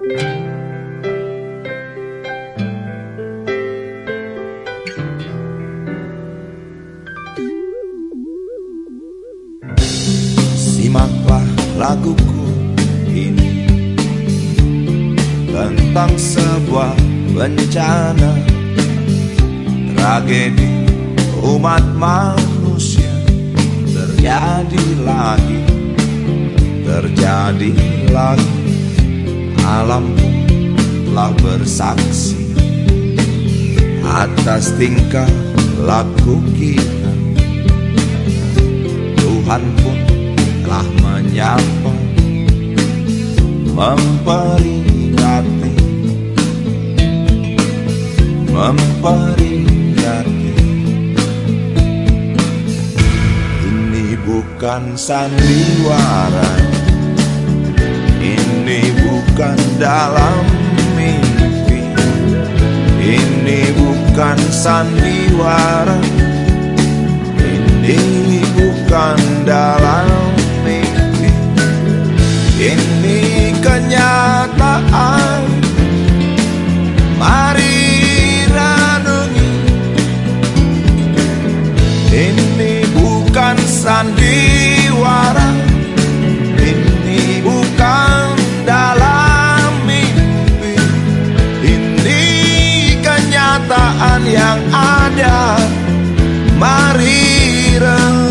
Simaklah laguku ini Tentang sebuah bencana Tragedi. Umat manusia Terjadi lagi Terjadi lagi Alam telah bersaksi Atas tingkah laku kita. Tuhan pun telah menyapa Memperingati Memperingati. Ini bukan sandiwara bukan dalam mimpi. Ini bukan sandiwara kenyataan yang ada. Mari renungi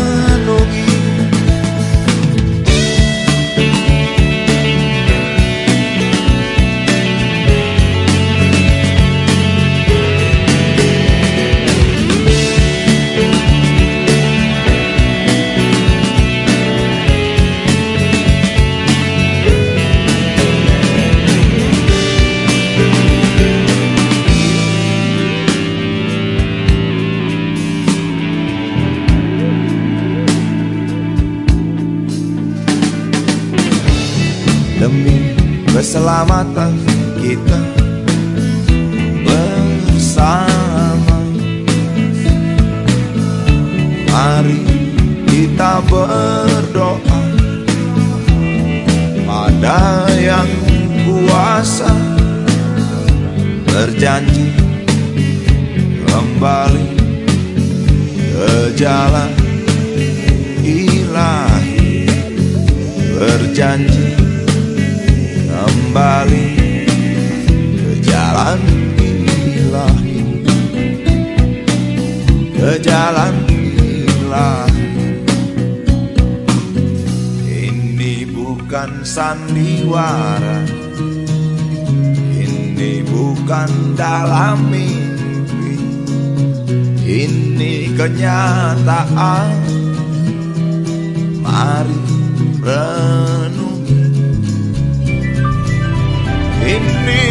demi keselamatan kita bersama. Mari kita berdoa pada yang kuasa berjanji kembali ke jalan ilahi berjanji kembali. Ke jalan ilahi. Ke jalan ilahi. Ini bukan sandiwara. Ini bukan dalam mimpi. Ini kenyataan. Mari renungi ini